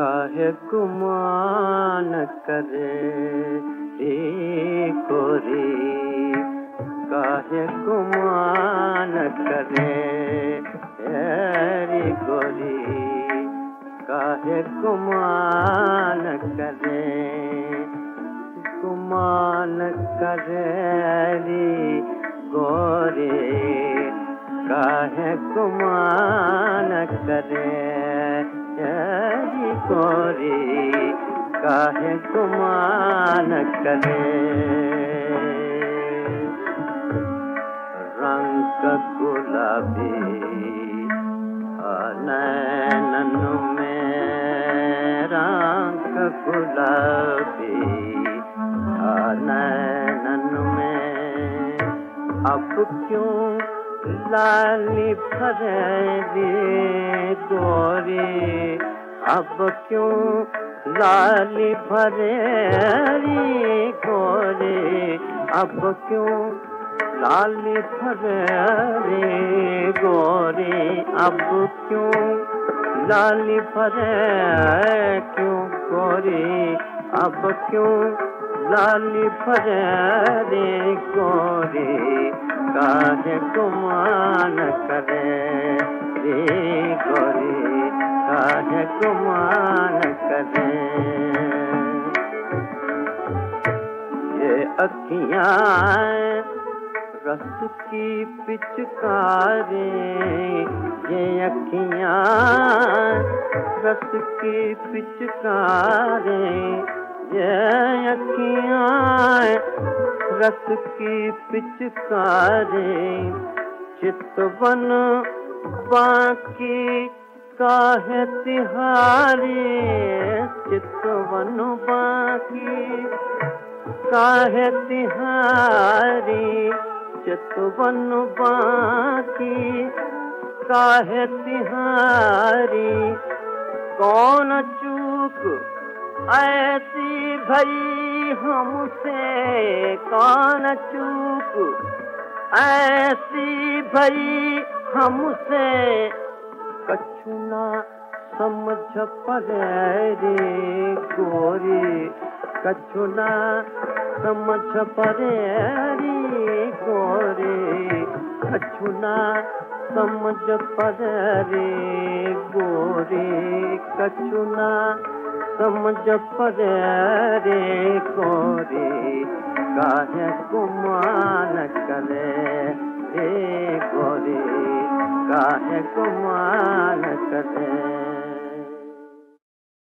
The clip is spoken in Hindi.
काहे गुमान करे रे गोरी काहे गुमान करे। रे गोरी काहे गुमान करे गुमान करे रे गोरी काहे गुमान करे। गोरी काहे गुमान करे? रंग गुलाबी नैनन में रंग गुलाबी नैनन में। अब क्यों लाली फरेरी गोरी? अब क्यों लाली फरेरी गोरी? अब क्यों लाली फरेरी गोरी? अब क्यों लाली फरे क्यों गोरे? अब क्यों लाली फरे रे गोरी? काहे गुमान करे रे गोरी। गुमान करें। ये अखियाँ रस की पिचकारे। ये अखियाँ रस की पिचकारे। ये अखियाँ रस की पिचकारे। चितवन बाकी काहे तिहारी चितवन बाकी। काहे तिहारी चितवन बाकी। काहे तिहारी, कौन चूक? ऐसी भई हमसे कौन चूक? ऐसी भई हमसे कछुना समझ परे रे गोरी। कछुना समझ परे रे गोरी। कछुना समझ परे रे गोरी। कछुना समझ परे रे गोरी। काहे गुमान करे रे गोरी? का है कुमार कथे